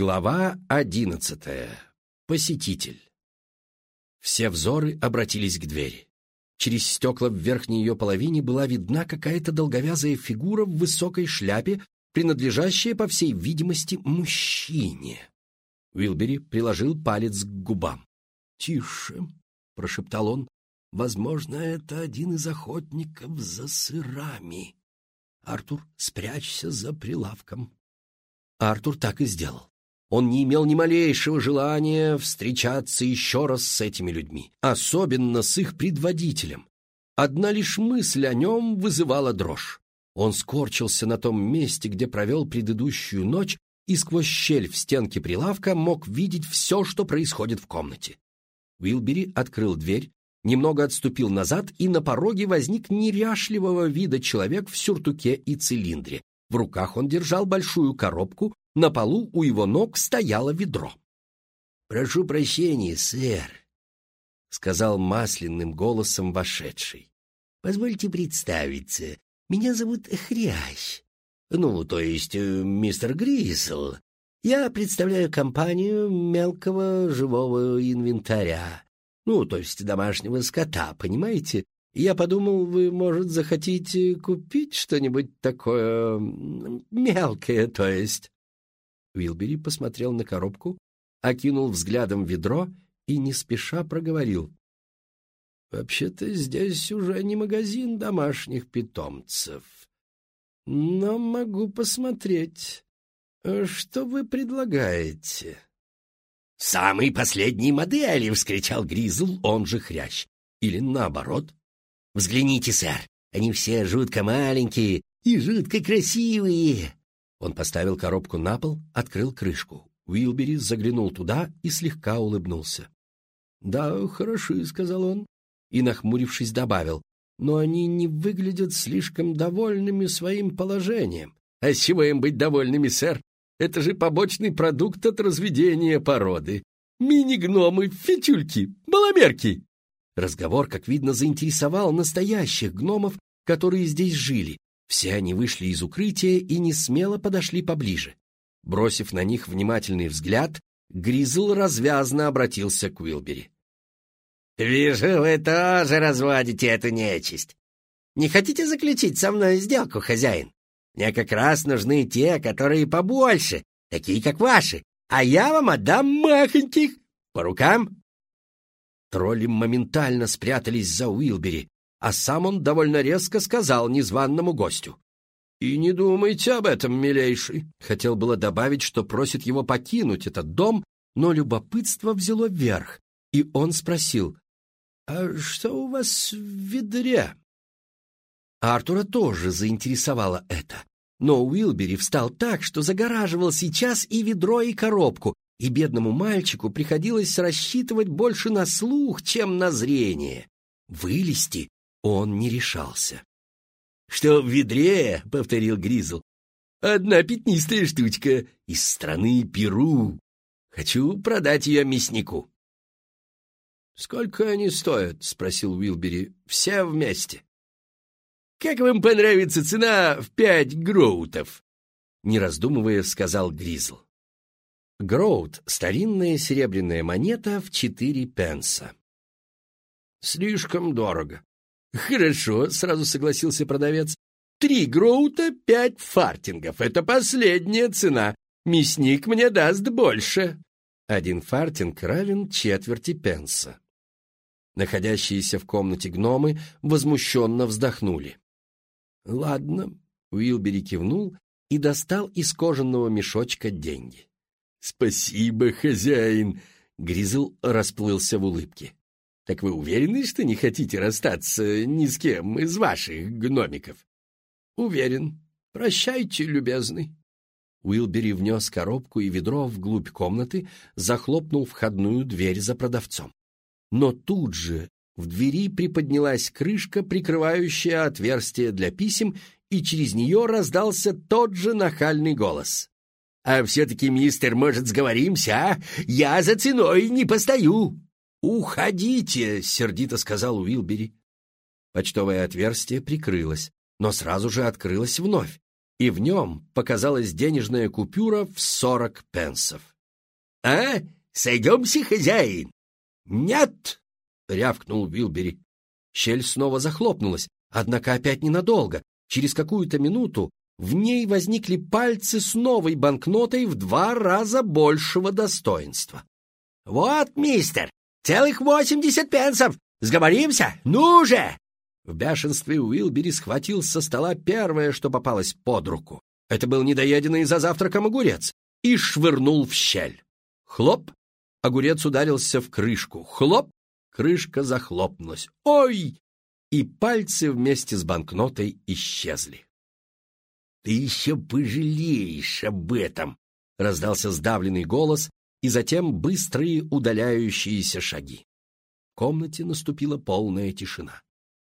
Глава одиннадцатая. Посетитель. Все взоры обратились к двери. Через стекла в верхней ее половине была видна какая-то долговязая фигура в высокой шляпе, принадлежащая, по всей видимости, мужчине. Уилбери приложил палец к губам. «Тише», — прошептал он, — «возможно, это один из охотников за сырами. Артур, спрячься за прилавком». Артур так и сделал. Он не имел ни малейшего желания встречаться еще раз с этими людьми, особенно с их предводителем. Одна лишь мысль о нем вызывала дрожь. Он скорчился на том месте, где провел предыдущую ночь, и сквозь щель в стенке прилавка мог видеть все, что происходит в комнате. Уилбери открыл дверь, немного отступил назад, и на пороге возник неряшливого вида человек в сюртуке и цилиндре. В руках он держал большую коробку, на полу у его ног стояло ведро. «Прошу прощения, сэр», — сказал масляным голосом вошедший. «Позвольте представиться. Меня зовут Хрящ. Ну, то есть э, мистер Грисел. Я представляю компанию мелкого живого инвентаря. Ну, то есть домашнего скота, понимаете? Я подумал, вы, может, захотите купить что-нибудь такое мелкое, то есть. Уилбери посмотрел на коробку, окинул взглядом ведро и не спеша проговорил. «Вообще-то здесь уже не магазин домашних питомцев. Но могу посмотреть. Что вы предлагаете?» «Самые последние модели!» — вскричал Гризл, он же хрящ. Или наоборот. «Взгляните, сэр, они все жутко маленькие и жутко красивые!» Он поставил коробку на пол, открыл крышку. Уилбери заглянул туда и слегка улыбнулся. «Да, хороши», — сказал он, и, нахмурившись, добавил, «но они не выглядят слишком довольными своим положением». «А чего им быть довольными, сэр? Это же побочный продукт от разведения породы. Мини-гномы, фитюльки, баламерки!» Разговор, как видно, заинтересовал настоящих гномов, которые здесь жили, все они вышли из укрытия и не смело подошли поближе. Бросив на них внимательный взгляд, Гризл развязно обратился к Уилбери. «Вижу, вы тоже разводите эту нечисть. Не хотите заключить со мной сделку, хозяин? Мне как раз нужны те, которые побольше, такие как ваши, а я вам отдам махоньких. По рукам?» Тролли моментально спрятались за Уилбери, а сам он довольно резко сказал незваному гостю. «И не думайте об этом, милейший!» Хотел было добавить, что просит его покинуть этот дом, но любопытство взяло верх, и он спросил, «А что у вас в ведре?» Артура тоже заинтересовало это, но Уилбери встал так, что загораживал сейчас и ведро, и коробку, и бедному мальчику приходилось рассчитывать больше на слух, чем на зрение. Вылезти он не решался. «Что в ведре?» — повторил Гризл. «Одна пятнистая штучка из страны Перу. Хочу продать ее мяснику». «Сколько они стоят?» — спросил Уилбери. «Все вместе». «Как вам понравится цена в пять гроутов?» Не раздумывая, сказал Гризл. Гроут — старинная серебряная монета в четыре пенса. «Слишком дорого», «Хорошо», — сразу согласился продавец. «Три гроута, пять фартингов. Это последняя цена. Мясник мне даст больше». Один фартинг равен четверти пенса. Находящиеся в комнате гномы возмущенно вздохнули. «Ладно», — Уилбери кивнул и достал из кожаного мешочка деньги. «Спасибо, хозяин!» — Гризл расплылся в улыбке. Так вы уверены, что не хотите расстаться ни с кем из ваших гномиков? Уверен. Прощайте, любезный. Уилбери внес коробку и ведро вглубь комнаты, захлопнул входную дверь за продавцом. Но тут же в двери приподнялась крышка, прикрывающая отверстие для писем, и через нее раздался тот же нахальный голос. «А все-таки, мистер, может, сговоримся, а? Я за ценой не постою!» «Уходите!» — сердито сказал Уилбери. Почтовое отверстие прикрылось, но сразу же открылось вновь, и в нем показалась денежная купюра в сорок пенсов. «А? Сойдемся, хозяин?» «Нет!» — рявкнул Вилбери. Щель снова захлопнулась, однако опять ненадолго. Через какую-то минуту в ней возникли пальцы с новой банкнотой в два раза большего достоинства. «Вот, мистер, целых восемьдесят пенсов! Сговоримся? Ну же!» В бешенстве Уилбери схватил со стола первое, что попалось под руку. Это был недоеденный за завтраком огурец. И швырнул в щель. Хлоп! Огурец ударился в крышку. Хлоп! Крышка захлопнулась. Ой! И пальцы вместе с банкнотой исчезли. «Ты еще пожалеешь об этом!» — раздался сдавленный голос, и затем быстрые удаляющиеся шаги. В комнате наступила полная тишина.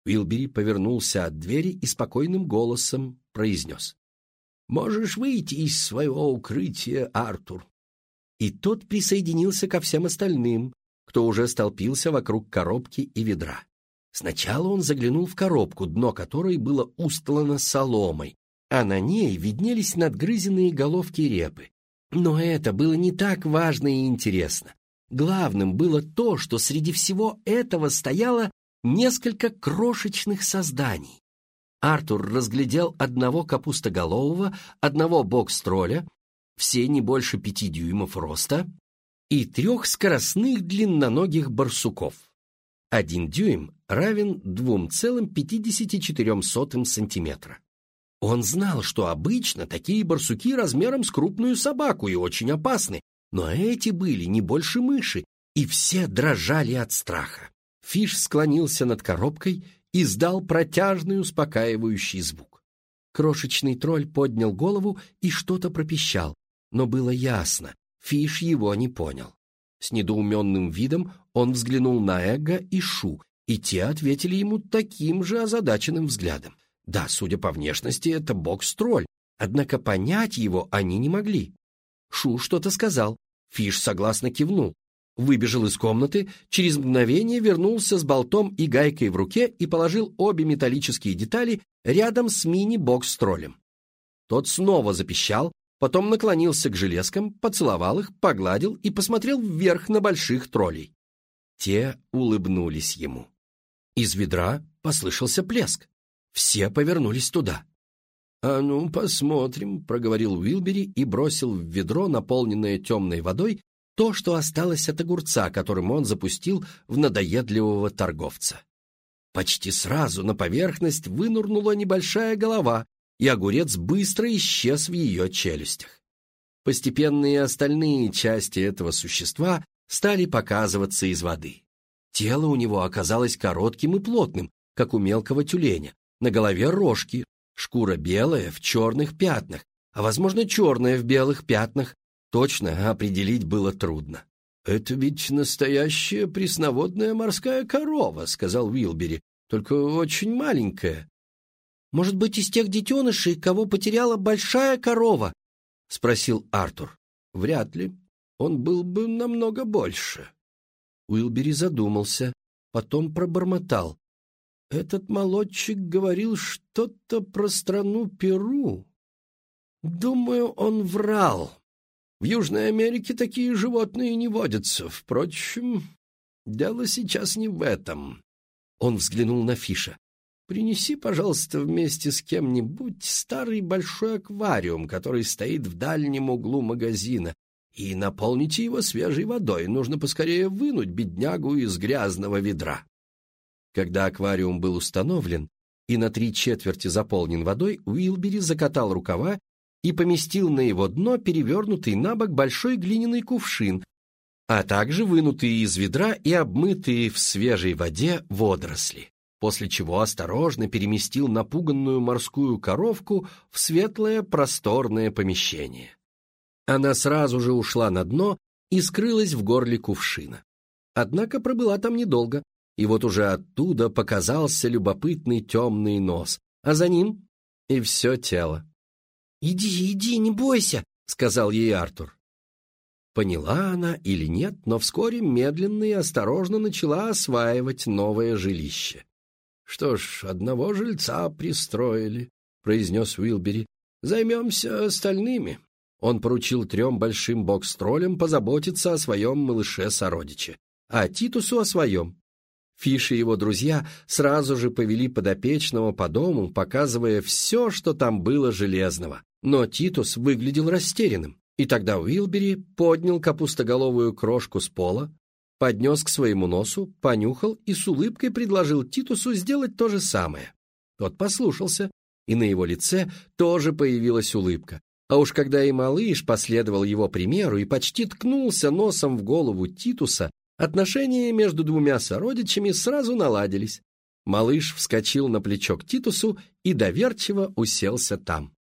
Уилбери повернулся от двери и спокойным голосом произнес. «Можешь выйти из своего укрытия, Артур». И тот присоединился ко всем остальным, кто уже столпился вокруг коробки и ведра. Сначала он заглянул в коробку, дно которой было устлано соломой, а на ней виднелись надгрызенные головки репы. Но это было не так важно и интересно. Главным было то, что среди всего этого стояло несколько крошечных созданий. Артур разглядел одного капустоголового, одного бокстроля, все не больше пяти дюймов роста, и трех скоростных длинноногих барсуков. Один дюйм равен 2,54 сантиметра. Он знал, что обычно такие барсуки размером с крупную собаку и очень опасны, но эти были не больше мыши, и все дрожали от страха. Фиш склонился над коробкой и сдал протяжный успокаивающий звук. Крошечный тролль поднял голову и что-то пропищал, но было ясно, Фиш его не понял. С недоуменным видом он взглянул на Эгга и Шу, и те ответили ему таким же озадаченным взглядом. Да, судя по внешности, это бокс-тролль, однако понять его они не могли. Шу что-то сказал, Фиш согласно кивнул, выбежал из комнаты, через мгновение вернулся с болтом и гайкой в руке и положил обе металлические детали рядом с мини-бокс с троллем. Тот снова запищал, потом наклонился к железкам, поцеловал их, погладил и посмотрел вверх на больших троллей. Те улыбнулись ему. Из ведра послышался плеск. Все повернулись туда. «А ну, посмотрим», — проговорил Уилбери и бросил в ведро, наполненное темной водой, то, что осталось от огурца, которым он запустил в надоедливого торговца. Почти сразу на поверхность вынурнула небольшая голова, и огурец быстро исчез в ее челюстях. Постепенно и остальные части этого существа стали показываться из воды. Тело у него оказалось коротким и плотным, как у мелкого тюленя, на голове рожки, шкура белая в черных пятнах, а, возможно, черная в белых пятнах, Точно определить было трудно. «Это ведь настоящая пресноводная морская корова», — сказал Уилбери, — «только очень маленькая». «Может быть, из тех детенышей, кого потеряла большая корова?» — спросил Артур. «Вряд ли. Он был бы намного больше». Уилбери задумался, потом пробормотал. «Этот молодчик говорил что-то про страну Перу. Думаю, он врал». В Южной Америке такие животные не водятся. Впрочем, дело сейчас не в этом. Он взглянул на Фиша. Принеси, пожалуйста, вместе с кем-нибудь старый большой аквариум, который стоит в дальнем углу магазина, и наполните его свежей водой. Нужно поскорее вынуть беднягу из грязного ведра. Когда аквариум был установлен и на три четверти заполнен водой, Уилбери закатал рукава и поместил на его дно перевернутый на бок большой глиняный кувшин, а также вынутые из ведра и обмытые в свежей воде водоросли, после чего осторожно переместил напуганную морскую коровку в светлое просторное помещение. Она сразу же ушла на дно и скрылась в горле кувшина. Однако пробыла там недолго, и вот уже оттуда показался любопытный темный нос, а за ним и все тело. «Иди, иди, не бойся», — сказал ей Артур. Поняла она или нет, но вскоре медленно и осторожно начала осваивать новое жилище. «Что ж, одного жильца пристроили», — произнес Уилбери. «Займемся остальными». Он поручил трем большим бокс-троллям позаботиться о своем малыше-сородиче, а Титусу о своем. Фиш и его друзья сразу же повели подопечного по дому, показывая все, что там было железного. Но Титус выглядел растерянным, и тогда Уилбери поднял капустоголовую крошку с пола, поднес к своему носу, понюхал и с улыбкой предложил Титусу сделать то же самое. Тот послушался, и на его лице тоже появилась улыбка. А уж когда и малыш последовал его примеру и почти ткнулся носом в голову Титуса, отношения между двумя сородичами сразу наладились. Малыш вскочил на плечо к Титусу и доверчиво уселся там.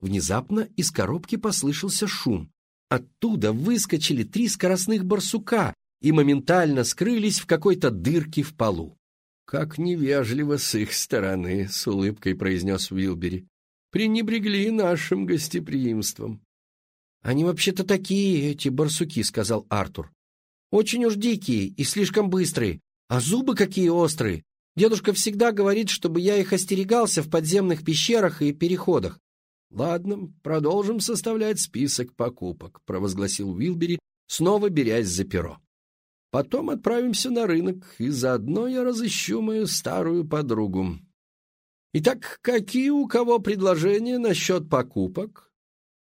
Внезапно из коробки послышался шум. Оттуда выскочили три скоростных барсука и моментально скрылись в какой-то дырке в полу. «Как невежливо с их стороны», — с улыбкой произнес Уилбери. «Пренебрегли нашим гостеприимством». «Они вообще-то такие, эти барсуки», — сказал Артур. «Очень уж дикие и слишком быстрые, а зубы какие острые. Дедушка всегда говорит, чтобы я их остерегался в подземных пещерах и переходах». «Ладно, продолжим составлять список покупок», — провозгласил Уилбери, снова берясь за перо. Потом отправимся на рынок, и заодно я разыщу мою старую подругу. Итак, какие у кого предложения насчет покупок?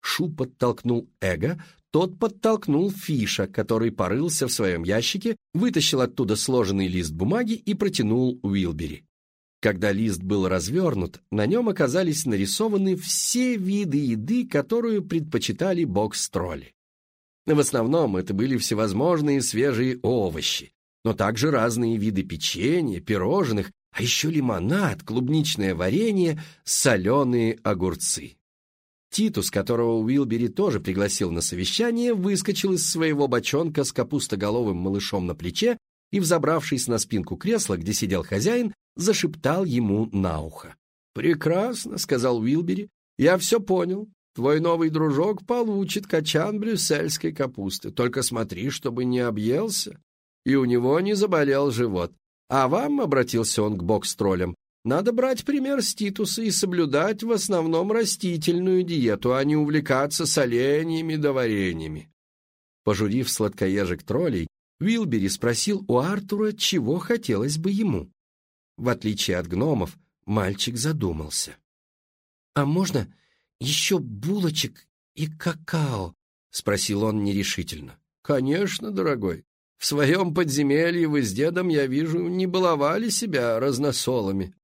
Шу подтолкнул Эго, тот подтолкнул Фиша, который порылся в своем ящике, вытащил оттуда сложенный лист бумаги и протянул Уилбери. Когда лист был развернут, на нем оказались нарисованы все виды еды, которую предпочитали бокс-тролли. В основном это были всевозможные свежие овощи, но также разные виды печенья, пирожных, а еще лимонад, клубничное варенье, соленые огурцы. Титус, которого Уилбери тоже пригласил на совещание, выскочил из своего бочонка с капустоголовым малышом на плече и, взобравшись на спинку кресла, где сидел хозяин, зашептал ему на ухо. «Прекрасно», — сказал Уилбери, — «я все понял. Твой новый дружок получит качан брюссельской капусты. Только смотри, чтобы не объелся, и у него не заболел живот. А вам, — обратился он к бокс-троллям, — надо брать пример с Титуса и соблюдать в основном растительную диету, а не увлекаться соленьями да вареньями. Пожурив сладкоежек троллей, Уилбери спросил у Артура, чего хотелось бы ему. В отличие от гномов, мальчик задумался. «А можно еще булочек и какао?» — спросил он нерешительно. «Конечно, дорогой. В своем подземелье вы с дедом, я вижу, не баловали себя разносолами».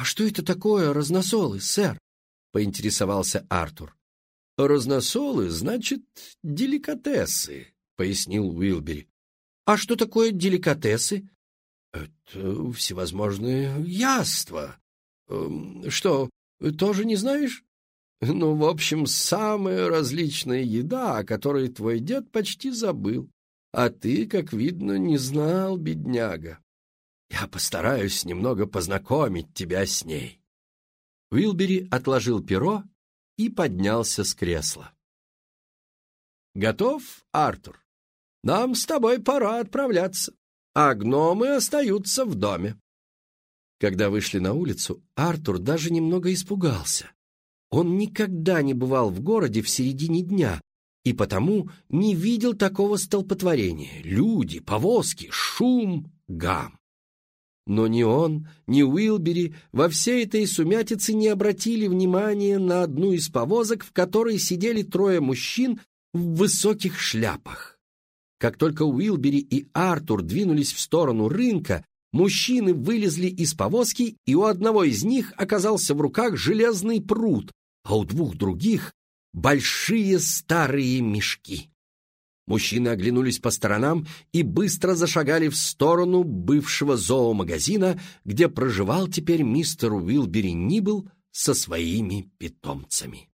«А что это такое разносолы, сэр?» — поинтересовался Артур. «Разносолы, значит, деликатесы», — пояснил Уилбери. «А что такое деликатесы?» «Это всевозможные яства. Эм, что, тоже не знаешь?» Ну, в общем, самая различная еда, о которой твой дед почти забыл. А ты, как видно, не знал, бедняга. Я постараюсь немного познакомить тебя с ней. Уилбери отложил перо и поднялся с кресла. «Готов, Артур? Нам с тобой пора отправляться, а гномы остаются в доме». Когда вышли на улицу, Артур даже немного испугался. Он никогда не бывал в городе в середине дня и потому не видел такого столпотворения. Люди, повозки, шум, гам. Но ни он, ни Уилбери во всей этой сумятице не обратили внимания на одну из повозок, в которой сидели трое мужчин в высоких шляпах. Как только Уилбери и Артур двинулись в сторону рынка, мужчины вылезли из повозки, и у одного из них оказался в руках железный пруд, а у двух других большие старые мешки. Мужчины оглянулись по сторонам и быстро зашагали в сторону бывшего зоомагазина, где проживал теперь мистер Уилбери Нибл со своими питомцами.